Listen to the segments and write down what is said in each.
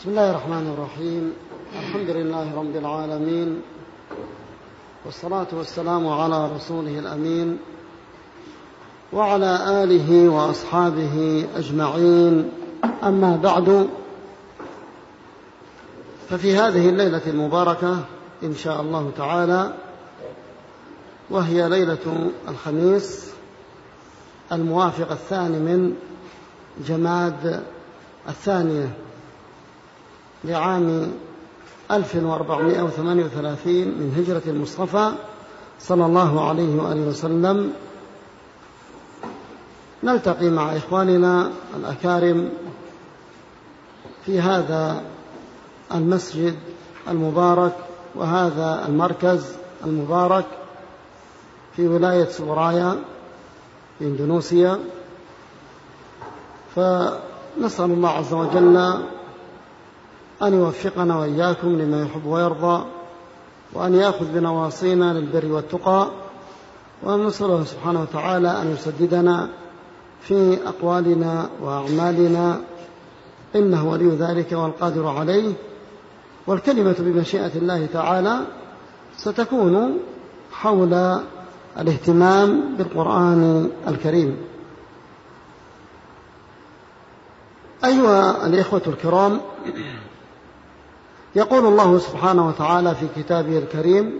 بسم الله الرحمن الرحيم. الحمد لله رب العالمين والصلاة والسلام على رسوله الأمين وعلى آله وأصحابه أجمعين. أما بعد ففي هذه الليلة المباركة إن شاء الله تعالى وهي ليلة الخميس الموافق الثاني من جماد الثانية. لعام 1438 من هجرة المصطفى صلى الله عليه وآله وسلم. نلتقي مع إخواننا الأكارم في هذا المسجد المبارك وهذا المركز المبارك في ولاية سورايا في إندونيسيا. فنسأل الله عز وجل أن يوفقنا وإياكم لما يحب ويرضى وأن يأخذ بنواصينا للبر والتقى وأن نسأله سبحانه وتعالى أن يسددنا في أقوالنا وأعمالنا إنه ولي ذلك والقادر عليه. والكلمة بمشيئة الله تعالى ستكون حول الاهتمام بالقرآن الكريم. أيها الإخوة الكرام يقول الله سبحانه وتعالى في كتابه الكريم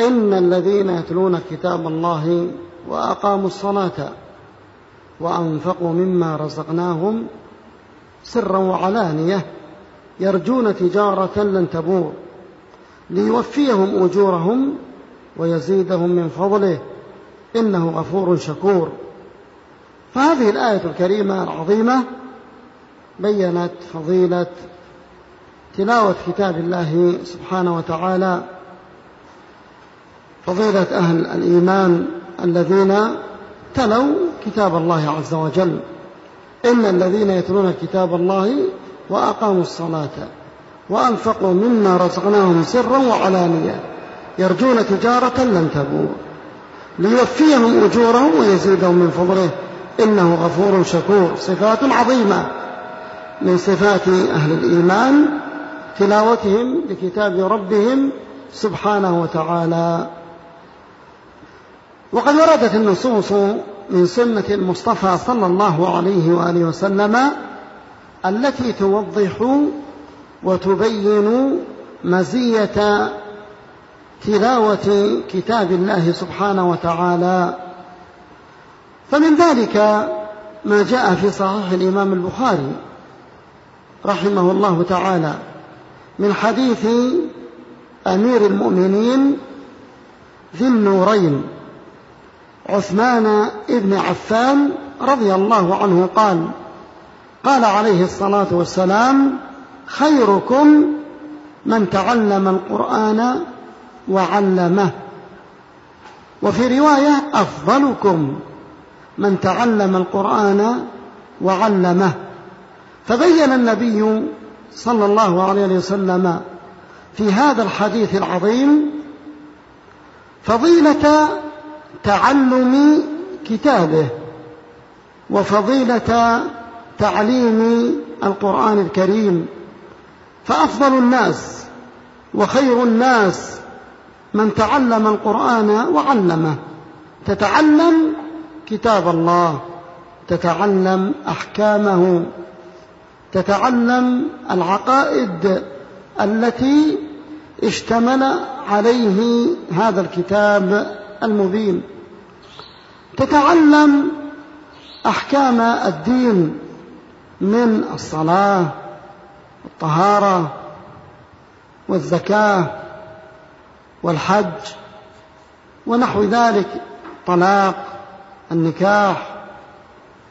إن الذين يتلون كتاب الله وأقاموا الصلاة وأنفقوا مما رزقناهم سرا وعلانية يرجون تجارة لن تبور ليوفيهم أجورهم ويزيدهم من فضله إنه غفور شكور. فهذه الآية الكريمة العظيمة بينت فضيلة تلاوة كتاب الله سبحانه وتعالى فضيلة أهل الإيمان الذين تلوا كتاب الله عز وجل. إن الذين يتلون كتاب الله وأقاموا الصلاة وأنفقوا مما رزقناهم سرا وعلانية يرجون تجارة لن تبور ليوفيهم أجورهم ويزيدهم من فضله. إنه غفور شكور. صفات عظيمة من صفات أهل الإيمان تلاوتهم لكتاب ربهم سبحانه وتعالى. وقد وردت النصوص من سنة المصطفى صلى الله عليه وآله وسلم التي توضح وتبين مزية تلاوة كتاب الله سبحانه وتعالى. فمن ذلك ما جاء في صحيح الإمام البخاري رحمه الله تعالى. من حديث أمير المؤمنين ذي النورين عثمان ابن عفان رضي الله عنه قال قال عليه الصلاة والسلام خيركم من تعلم القرآن وعلمه. وفي رواية أفضلكم من تعلم القرآن وعلمه. فبين النبي صلى الله عليه وسلم في هذا الحديث العظيم فضيلة تعلم كتابه وفضيلة تعليم القرآن الكريم فأفضل الناس وخير الناس من تعلم القرآن وعلمه. تتعلم كتاب الله تتعلم أحكامه. تتعلم العقائد التي اشتمل عليه هذا الكتاب المبين. تتعلم أحكام الدين من الصلاة والطهارة والزكاة والحج ونحو ذلك طلاق النكاح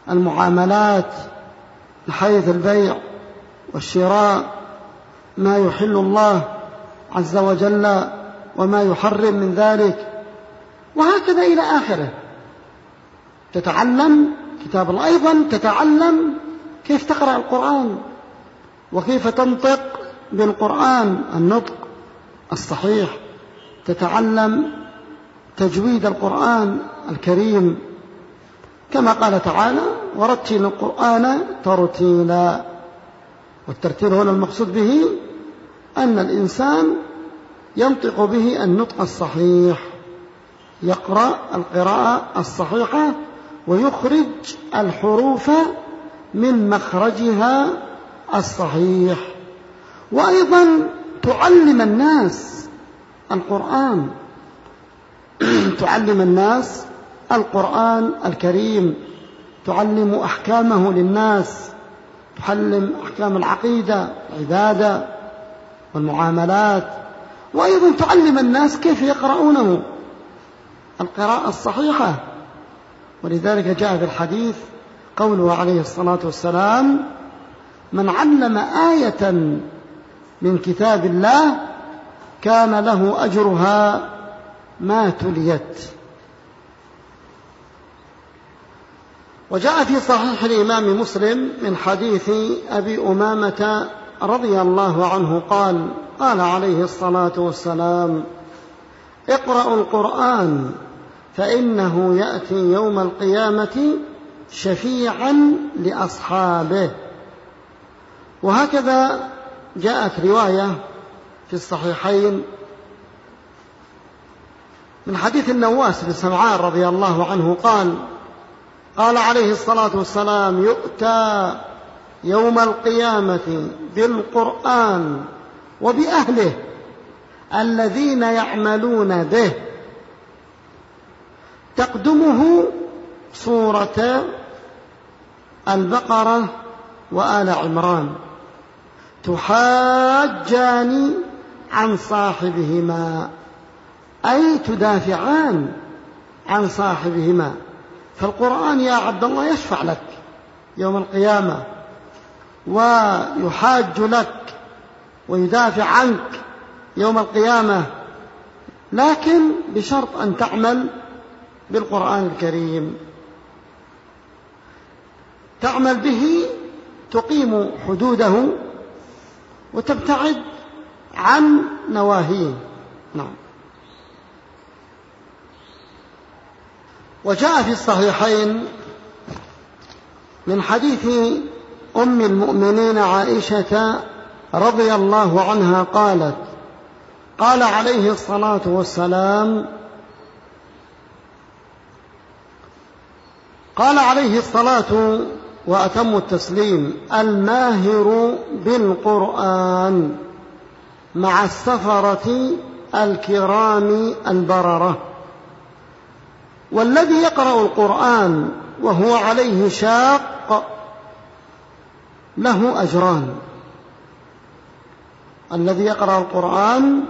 المعاملات حيث البيع والشراء ما يحل الله عز وجل وما يحرم من ذلك. وهكذا إلى آخره. تتعلم كتاب الله أيضا تتعلم كيف تقرأ القرآن وكيف تنطق بالقرآن النطق الصحيح. تتعلم تجويد القرآن الكريم كما قال تعالى ورتل القرآن ترتيلا. والترتيل هنا المقصود به أن الإنسان ينطق به النطق الصحيح يقرأ القراءة الصحيحة ويخرج الحروف من مخرجها الصحيح. وأيضا تعلم الناس القرآن تعلم الناس القرآن الكريم تعلم أحكامه للناس تعلم أحكام العقيدة العبادة والمعاملات وأيضا تعلم الناس كيف يقرؤونه. القراءة الصحيحة. ولذلك جاء في الحديث قوله عليه الصلاة والسلام من علم آية من كتاب الله كان له أجرها ما تليت. وجاء في صحيح الإمام مسلم من حديث أبي أمامة رضي الله عنه قال قال عليه الصلاة والسلام اقرأوا القرآن فإنه يأتي يوم القيامة شفيعا لأصحابه. وهكذا جاءت رواية في الصحيحين من حديث النواس بن سمعان رضي الله عنه قال قال عليه الصلاة والسلام يؤتى يوم القيامة بالقرآن وبأهله الذين يعملون به. تقدمه سورة البقرة وآل عمران. تحاجان عن صاحبهما أي تدافعان عن صاحبهما. فالقرآن يا عبد الله يشفع لك يوم القيامة ويحاج لك ويدافع عنك يوم القيامة. لكن بشرط أن تعمل بالقرآن الكريم. تعمل به تقيم حدوده وتبتعد عن نواهيه. نعم. وجاء في الصحيحين من حديث أم المؤمنين عائشة رضي الله عنها قالت قال عليه الصلاة والسلام قال عليه الصلاة وأتم التسليم الماهر بالقرآن مع السفرة الكرام البررة. والذي يقرأ القرآن وهو عليه شاق له أجران. الذي يقرأ القرآن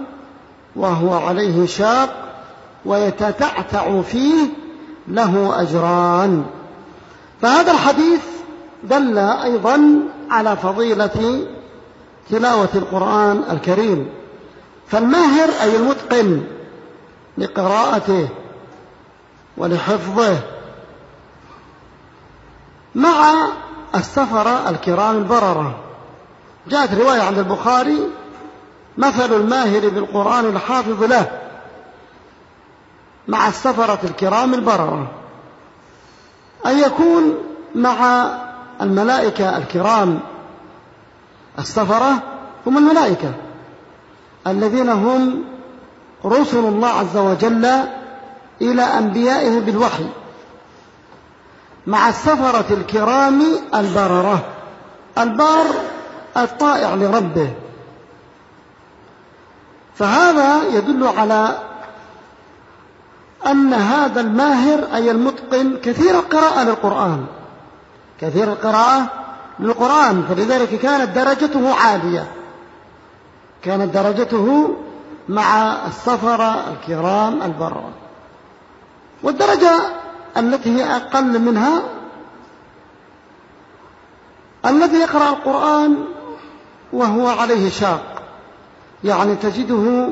وهو عليه شاق ويتتعتع فيه له أجران. فهذا الحديث دل أيضا على فضيلة تلاوة القرآن الكريم. فالماهر أي المتقن لقراءته ولحفظه. مع السفرة الكرام البررة. جاءت رواية عند البخاري مثل الماهر بالقرآن الحافظ له. مع السفرة الكرام البررة. أن يكون مع الملائكة الكرام. السفرة هم الملائكة. الذين هم رسل الله عز وجل إلى أنبيائه بالوحي مع السفرة الكرام البررة. البار الطائع لربه. فهذا يدل على أن هذا الماهر أي المتقن كثير القراءة للقرآن. كثير القراءة للقرآن فلذلك كانت درجته عالية. كانت درجته مع السفرة الكرام البررة. والدرجة التي هي أقل منها الذي يقرأ القرآن وهو عليه شاق. يعني تجده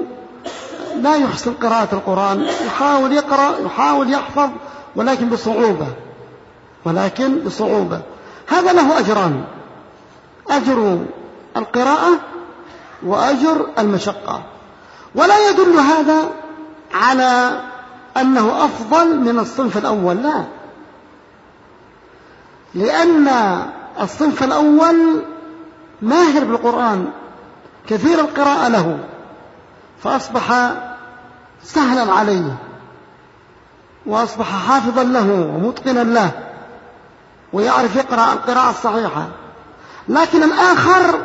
لا يحسن قراءة القرآن يحاول يقرأ يحاول يحفظ ولكن بصعوبة ولكن بصعوبة. هذا له أجران. أجر القراءة وأجر المشقة. ولا يدل هذا على أنه أفضل من الصنف الأول لا. لأن الصنف الأول ماهر بالقرآن كثير القراءة له فأصبح سهلا عليه وأصبح حافظا له ومتقنا له ويعرف يقرأ القراءة الصحيحة. لكن الآخر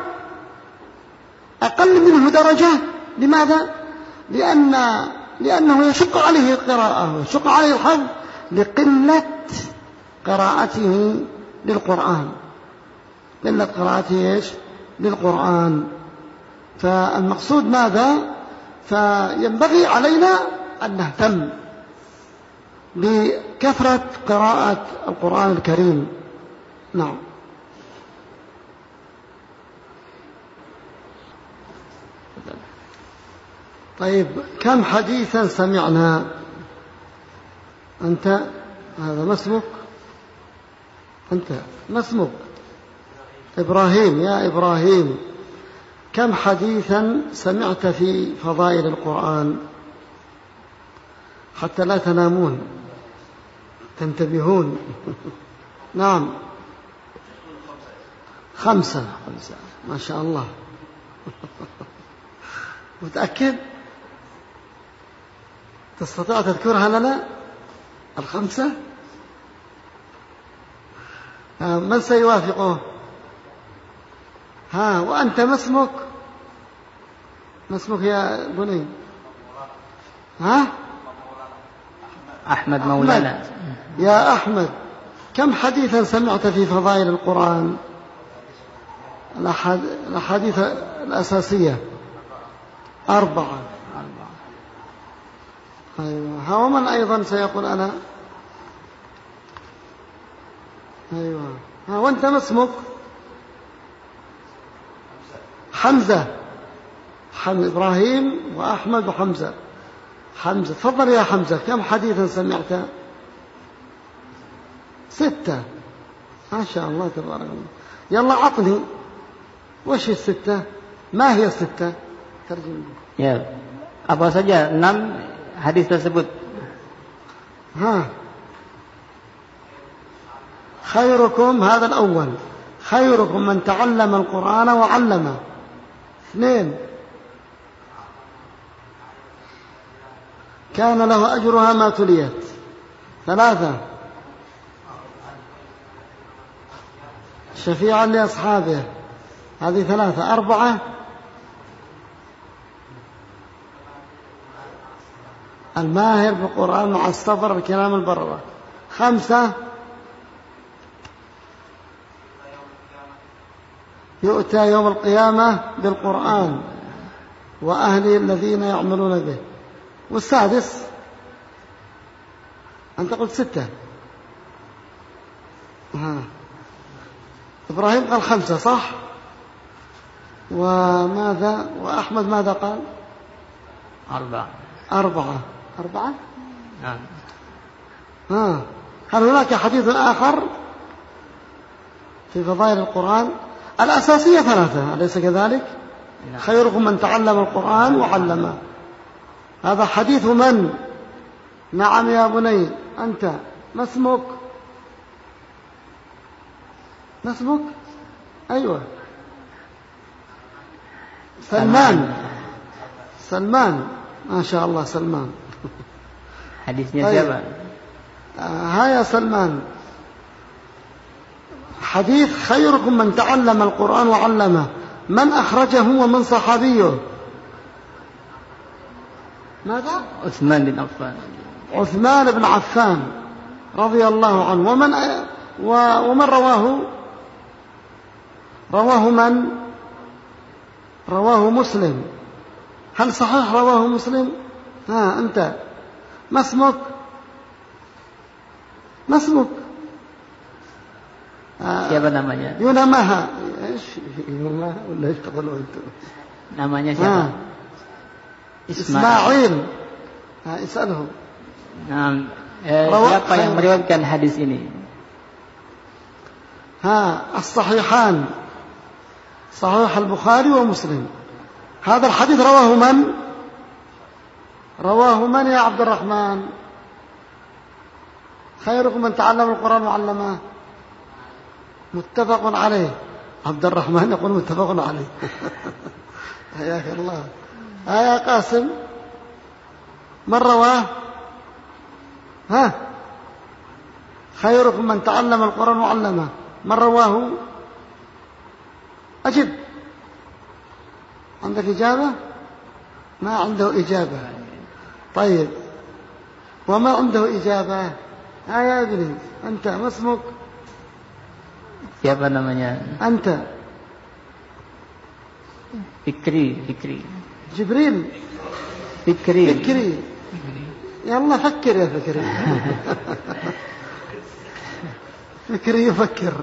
أقل منه درجة. لماذا؟ لأن لأنه يشق عليه القراءة ويشق عليه الحفظ لقلة قراءته للقرآن قلة قراءته إيش؟ للقرآن فالمقصود ماذا؟ فينبغي علينا أن نهتم بكثرة قراءة القرآن الكريم نعم طيب كم حديثا سمعنا؟ أنت؟ هذا ما اسمك أنت؟ ما اسمك إبراهيم يا إبراهيم. كم حديثا سمعت في فضائل القرآن؟ حتى لا تنامون. تنتبهون. نعم. خمسة. خمسة. ما شاء الله. متأكد؟ تستطيع تذكرها لنا؟ الخمسة؟ من سيوافقه؟ ها وأنت ما اسمك؟ ما اسمك يا بني؟ ها؟ أحمد مولانا. يا أحمد كم حديثا سمعت في فضائل القرآن؟ الأحاديث الأساسية. أربعة. أيوة. ومن أيضا سيقول أنا. أيوة. ها وأنت ما اسمك؟ حمزة. حم إبراهيم وأحمد وحمزة. حمزة. تفضل يا حمزة كم حديثا سمعت؟ ستة. ما شاء الله تبارك الله. يلا عطني. وش الستة؟ ما هي الستة؟ ترجم ya apa saja enam hadis tersebut. ها خيركم هذا الأول خيركم من تعلم القرآن وعلمه اثنين كان له أجرها ما تليت ثلاثة شفيعا لأصحابه هذه ثلاثة أربعة الماهر بالقرآن مع الصبر بكلام البررة. خمسة. يؤتى يوم القيامة بالقرآن وأهل الذين يعملون به. والسادس. أنت قلت ستة. ها. إبراهيم قال خمسة صح؟ وماذا؟ وأحمد ماذا قال؟ أربعة. أربعة. أربعة؟ نعم. ها هل هناك حديث آخر في فضائل القرآن؟ الأساسية ثلاثة أليس كذلك؟ نعم. خيركم من تعلم القرآن وعلمه. هذا حديث من؟ نعم يا بني أنت. ما اسمك؟ ما اسمك؟ أيوة. سلمان. سلمان. ما شاء الله سلمان. حديثnya طيب. siapa ها يا سلمان. حديث خيركم من تعلم القرآن وعلمه. من أخرجه ومن صحابيه. ماذا؟ عثمان بن عفان. عثمان بن عفان رضي الله عنه. ومن ومن رواه؟ رواه من؟ رواه مسلم. هل صحيح رواه مسلم؟ ها أنت. ما اسمك ما اسمك siapa namanya Yunamaha Yunamaha ولا ايش تقولوا انتم namanya siapa Ismail nah, اسأله nah, eh, siapa yang meriwayatkan hadis ini ها الصحيحان صحيح البخاري ومسلم هذا الحديث رواه من رواه من يا عبد الرحمن؟ خيركم من تعلم القرآن وعلمه. متفق عليه. عبد الرحمن يقول متفق عليه. حياك الله. آه يا قاسم من رواه؟ ها؟ خيركم من تعلم القرآن وعلمه. من رواه؟ أجب. عندك إجابة؟ ما عنده إجابة. طيب وما عنده إجابة ها يا ابني أنت ما اسمك Siapa namanya? Anta. Fikri, Fikri. Jibril. Fikri. Fikri. يلا فكر يا فكري فكري يفكر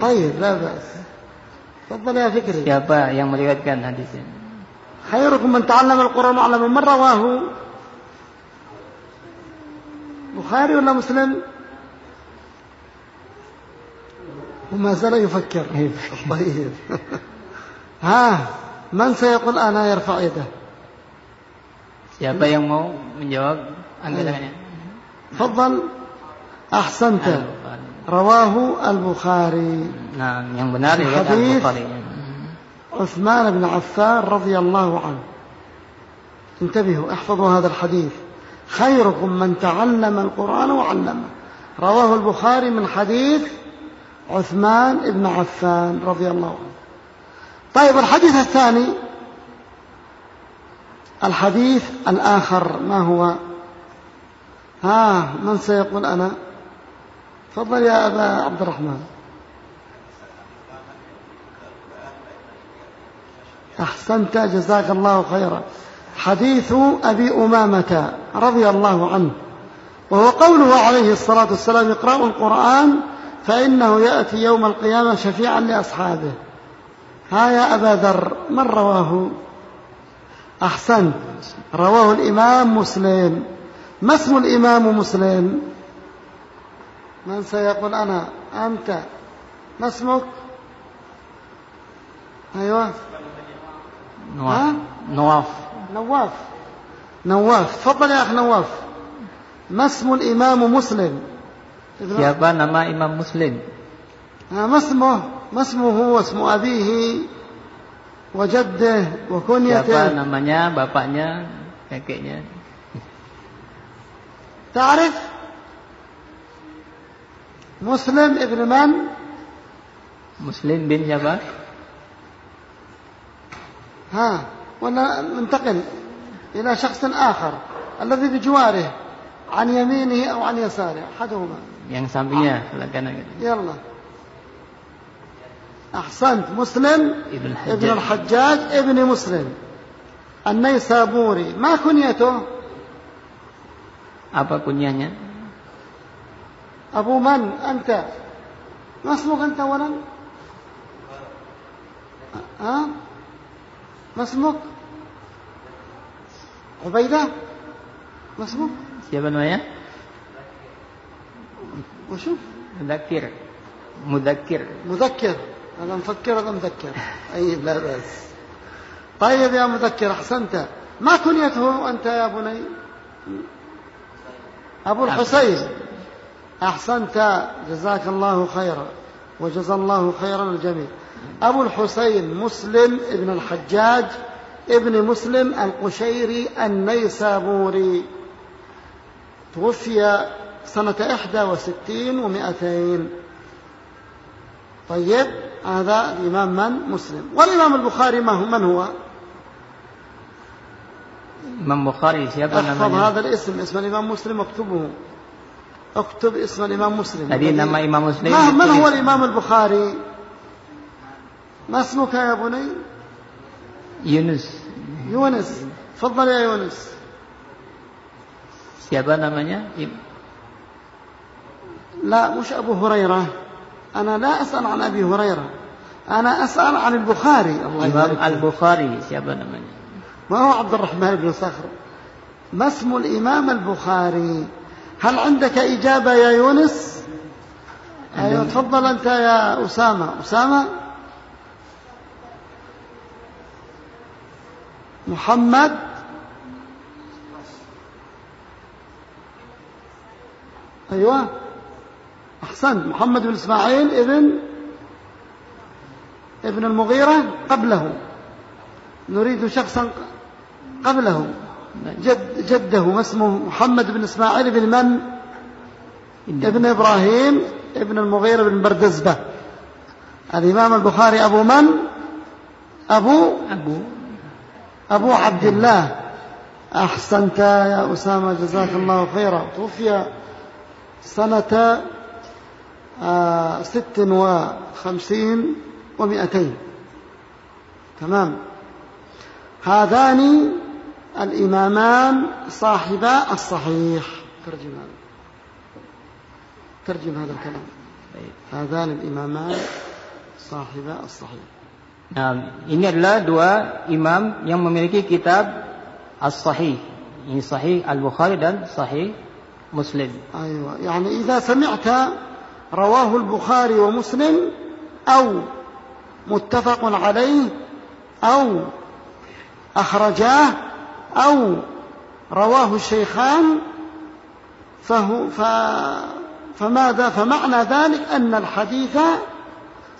طيب لا بأس تفضل يا فكري Siapa yang meriwayatkan hadis ini? خيركم من تعلم القرآن وعلم من رواه بخاري ولا مسلم؟ وما زال يفكر. طيب. ها من سيقول أنا يرفع يده؟ Siapa yang mau menjawab? Tangannya? تفضل. أحسنت. رواه البخاري. Nah, yang benar riwayat. Al-Bukhari. عثمان بن عفان رضي الله عنه. انتبهوا احفظوا هذا الحديث. خيركم من تعلم القرآن وعلمه. رواه البخاري من حديث عثمان بن عفان رضي الله عنه. طيب الحديث الثاني. الحديث الآخر ما هو؟ ها من سيقول أنا؟ تفضل يا أبا عبد الرحمن. أحسنت جزاك الله خيرا. حديث أبي أمامة رضي الله عنه وهو قوله عليه الصلاة والسلام اقرأوا القرآن فإنه يأتي يوم القيامة شفيعا لأصحابه. ها يا أبا ذر من رواه؟ أحسنت رواه الإمام مسلم. ما اسم الإمام مسلم؟ من سيقول أنا؟ أنت. ما اسمك؟ أيوه. Nuaf. Nuaf. نواف نواف تفضل يا أخ نواف ما اسم الإمام مسلم ابن- Siapa nama Imam Muslim? آه، ما اسمه ما اسمه واسم أبيه وجده Siapa وكنيته namanya, bapaknya, kakeknya? تعرف مسلم ابن من Muslim bin siapa? ها ولا ننتقل إلى شخص آخر الذي بجواره عن يمينه أو عن يساره أحدهما. Yang sampingnya, sebelah kanan. يلا. أحسنت. مسلم؟ ابن Hajjaj. الحجاج. ابن مسلم. النيسابوري. ما كنيته؟ Apa kunyahnya? أبو من أنت؟ ما اسمك أنت أولا؟ ها ما اسمك عبيدة؟ ما اسمك Siapa namanya? وشوف. Mudakir. Mudakir. مذكر. هذا مفكر هذا مذكر. أي لا بأس. طيب يا مذكر أحسنت. ما كنيته أنت يا بني أبو الحسين. أحسنت. جزاك الله خيرا. وجزى الله خيرا الجميع أبو الحسين مسلم ابن الحجاج ابن مسلم القشيري النيسابوري. توفي سنة إحدى وستين ومائتين طيب هذا الإمام من؟ مسلم. والإمام البخاري ما هو؟ من هو؟ Bukhari siapa احفظ? هذا الاسم اسم الإمام مسلم اكتبه. اكتب اسم الإمام مسلم. nama Imam Muslim ما من. هو الإمام البخاري؟ ما اسمك يا بني؟ Yunus. يونس. تفضل يا يونس. Siapa namanya? لا مش أبو هريرة. أنا لا أسأل عن أبي هريرة. أنا أسأل عن البخاري. الله فيك. Al-Bukhari. Siapa namanya? ما هو عبد الرحمن بن صخر؟ ما اسم الإمام البخاري؟ هل عندك إجابة يا يونس؟ أيوة تفضل أنت يا أسامة. أسامة؟ محمد أيوة. أحسنت. محمد بن إسماعيل ابن ابن المغيرة قبله. نريد شخصا قبله. جد جده ما اسمه محمد بن إسماعيل بن من؟ ابن إبراهيم ابن المغيرة بن بردزبة. الإمام البخاري أبو من؟ أبو أبو. أبو عبد الله أحسنت يا أسامة جزاك الله خيرا. توفي سنة آه، ست وخمسين ومئتين. تمام. هذان الإمامان صاحبا الصحيح. ترجم هذا ترجم هذا الكلام. هذان الإمامان صاحبا الصحيح. Nah, ini adalah dua imam yang memiliki kitab As-Sahih. Ini Sahih Al-Bukhari dan Sahih Muslim. أيوة يعني إذا سمعت رواه البخاري ومسلم أو متفق عليه أو أخرجاه أو رواه الشيخان فهو ف فماذا فمعنى ذلك أن الحديث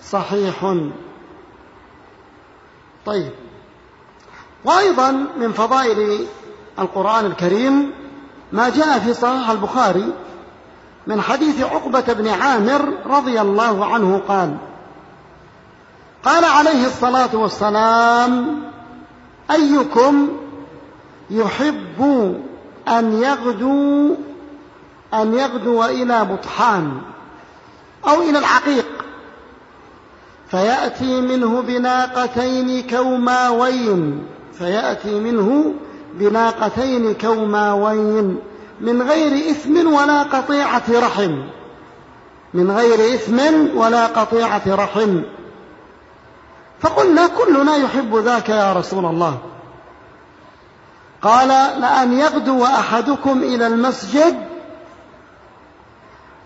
صحيح طيب. وأيضا من فضائل القرآن الكريم ما جاء في صحيح البخاري من حديث عقبة بن عامر رضي الله عنه قال قال عليه الصلاة والسلام أيكم يحب أن يغدو أن يغدو إلى بطحان أو إلى العقيق؟ فيأتي منه بناقتين كوماوين. فيأتي منه بناقتين كوماوين. من غير إثم ولا قطيعة رحم. من غير إثم ولا قطيعة رحم. فقلنا كلنا يحب ذاك يا رسول الله. قال لأن يغدو أحدكم إلى المسجد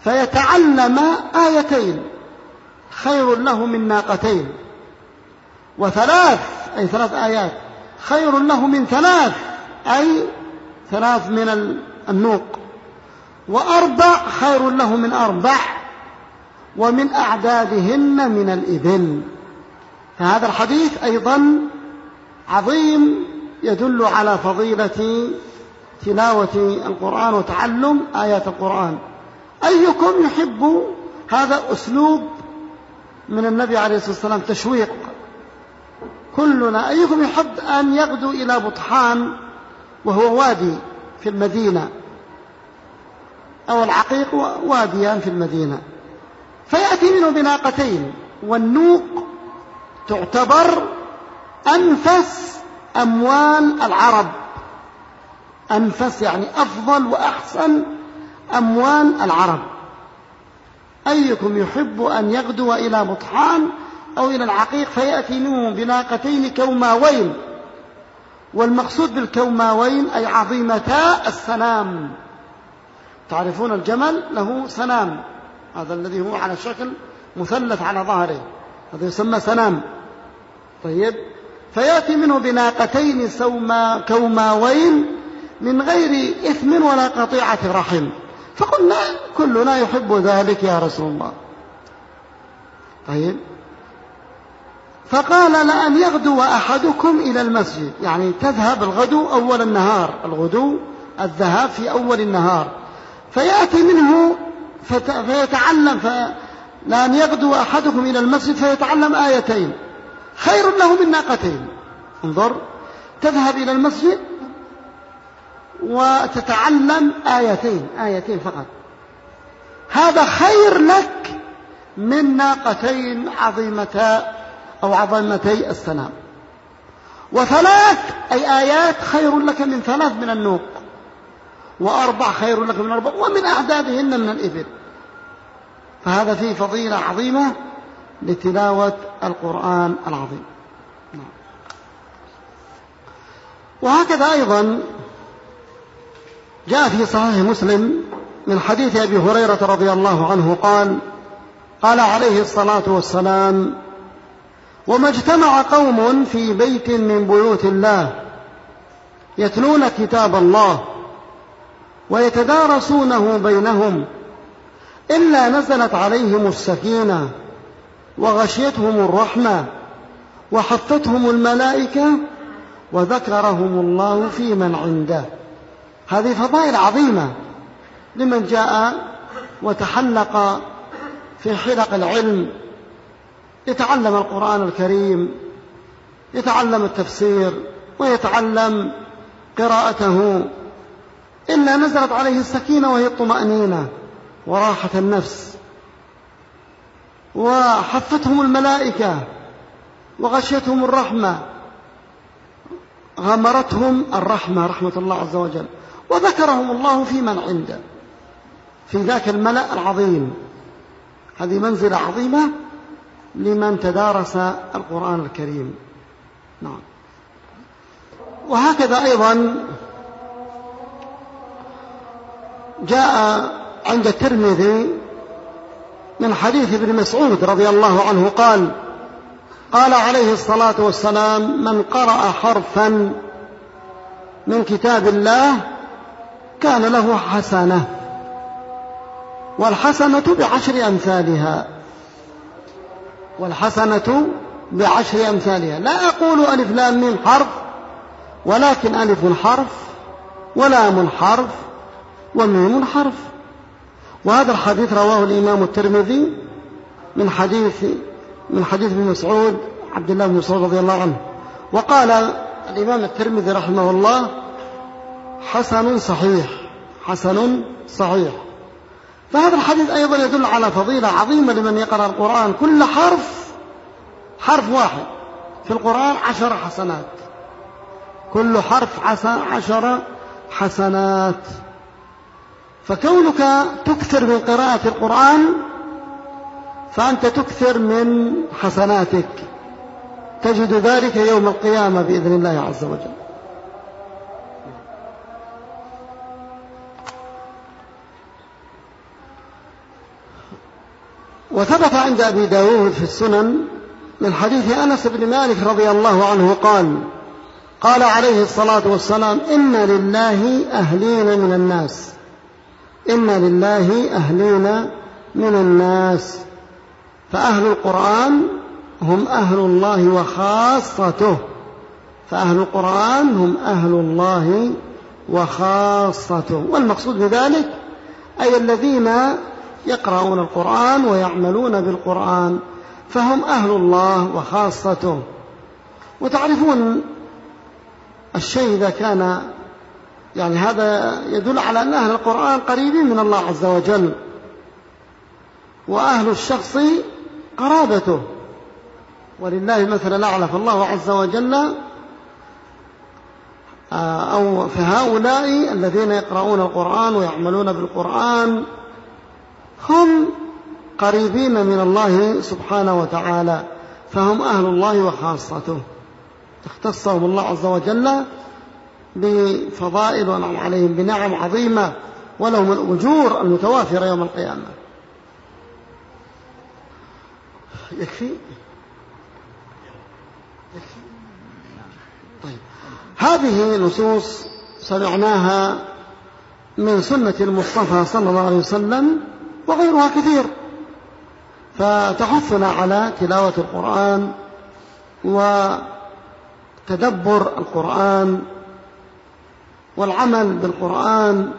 فيتعلم آيتين. خير له من ناقتين. وثلاث أي ثلاث آيات. خير له من ثلاث أي ثلاث من النوق. وأربع خير له من أربع. ومن أعدادهن من الإبل. فهذا الحديث أيضا عظيم يدل على فضيلة تلاوة القرآن وتعلم آيات القرآن. أيكم يحب هذا أسلوب من النبي عليه الصلاة والسلام تشويق. كلنا أيكم يحب أن يغدو إلى بطحان وهو وادي في المدينة؟ أو العقيق واديان في المدينة. فيأتي منه بناقتين والنوق تعتبر أنفس أموال العرب. أنفس يعني أفضل وأحسن أموال العرب. أيكم يحب أن يغدو إلى بطحان أو إلى العقيق فيأتي منه بناقتين كوماوين. والمقصود بالكوماوين أي عظيمتا السنام. تعرفون الجمل؟ له سنام. هذا الذي هو على شكل مثلث على ظهره. هذا يسمى سنام. طيب. فيأتي منه بناقتين سوما كوماوين من غير إثم ولا قطيعة رحم. فقلنا كلنا يحب ذلك يا رسول الله. طيب. فقال لأن يغدو أحدكم إلى المسجد. يعني تذهب الغدو أول النهار الغدو الذهاب في أول النهار. فيأتي منه فيتعلم لأن يغدو أحدكم إلى المسجد فيتعلم آيتين. خير له من ناقتين. انظر. تذهب إلى المسجد وتتعلم آيتين آيتين فقط. هذا خير لك من ناقتين عظيمتا أو عظيمتي السنام وثلاث أي آيات خير لك من ثلاث من النوق وأربع خير لك من أربع ومن أعدادهن من الإبل. فهذا فيه فضيلة عظيمة لتلاوة القرآن العظيم. نعم. وهكذا أيضا جاء في صحيح مسلم من حديث أبي هريرة رضي الله عنه قال قال عليه الصلاة والسلام وما اجتمع قوم في بيت من بيوت الله يتلون كتاب الله ويتدارسونه بينهم إلا نزلت عليهم السكينة وغشيتهم الرحمة وحفتهم الملائكة وذكرهم الله في من عنده. هذه فضائل عظيمة لمن جاء وتحلق في حلق العلم يتعلم القرآن الكريم يتعلم التفسير ويتعلم قراءته إلا نزلت عليه السكينة وهي الطمأنينة وراحة النفس. وحفتهم الملائكة وغشيتهم الرحمة غمرتهم الرحمة رحمة الله عز وجل. وذكرهم الله في من عنده. في ذاك الملأ العظيم. هذه منزلة عظيمة لمن تدارس القرآن الكريم. نعم. وهكذا أيضا جاء عند الترمذي من حديث ابن مسعود رضي الله عنه قال قال عليه الصلاة والسلام من قرأ حرفا من كتاب الله كان له حسنة والحسنة بعشر أمثالها. والحسنة بعشر أمثالها. لا أقول ألف لام من حرف ولكن ألف حرف ولام حرف وميم حرف. وهذا الحديث رواه الإمام الترمذي من حديث من حديث ابن مسعود عبد الله بن مسعود رضي الله عنه. وقال الإمام الترمذي رحمه الله حسن صحيح. حسن صحيح. فهذا الحديث أيضا يدل على فضيلة عظيمة لمن يقرأ القرآن. كل حرف حرف واحد. في القرآن عشر حسنات. كل حرف عشر حسنات. فكونك تكثر من قراءة القرآن فأنت تكثر من حسناتك. تجد ذلك يوم القيامة بإذن الله عز وجل. وثبت عند أبي داود في السنن من حديث أنس بن مالك رضي الله عنه قال قال عليه الصلاة والسلام إن لله أهلين من الناس. إن لله أهلين من الناس. فأهل القرآن هم أهل الله وخاصته. فأهل القرآن هم أهل الله وخاصته. والمقصود بذلك أي الذين يقرؤون القرآن ويعملون بالقرآن فهم أهل الله وخاصته. وتعرفون الشيء إذا كان يعني هذا يدل على أن أهل القرآن قريبين من الله عز وجل. وأهل الشخص قرابته. ولله مثل الأعلى فالله عز وجل آه، أو فهؤلاء الذين يقرؤون القرآن ويعملون بالقرآن هم قريبين من الله سبحانه وتعالى فهم أهل الله وخاصته. اختصهم الله عز وجل بفضائل ونعم عليهم بنعم عظيمة ولهم الأجور المتوافرة يوم القيامة. يكفي؟ يكفي طيب. هذه نصوص سمعناها من سنة المصطفى صلى الله عليه وسلم وغيرها كثير. فتحثنا على تلاوة القرآن وتدبر القرآن والعمل بالقرآن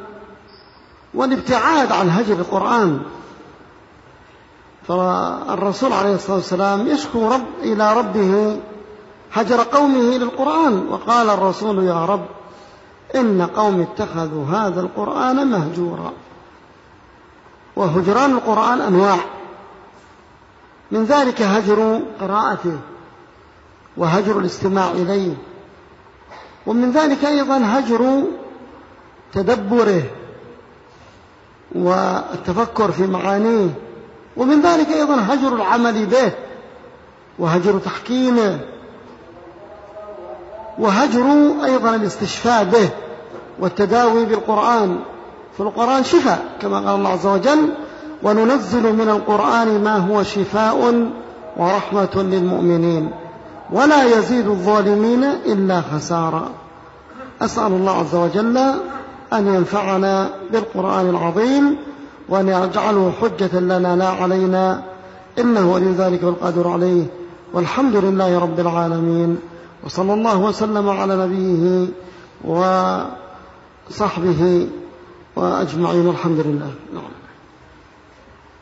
والابتعاد عن هجر القرآن. فالرسول عليه الصلاة والسلام يشكو رب إلى ربه هجر قومه للقرآن وقال الرسول يا رب إن قوم اتخذوا هذا القرآن مهجورا. وهجران القرآن أنواع. من ذلك هجر قراءته وهجر الاستماع إليه. ومن ذلك أيضا هجر تدبره والتفكر في معانيه. ومن ذلك أيضا هجر العمل به وهجر تحكيمه. وهجر أيضا الاستشفاء به والتداوي بالقرآن. فالقرآن شفاء كما قال الله عز وجل وننزل من القرآن ما هو شفاء ورحمة للمؤمنين ولا يزيد الظالمين إلا خسارا أسأل الله عز وجل أن ينفعنا بالقرآن العظيم وأن يجعله حجة لنا لا علينا إنه ولي ذلك والقادر عليه والحمد لله رب العالمين وصلى الله وسلم على نبيه وصحبه وأجمعين الحمد لله. نعم.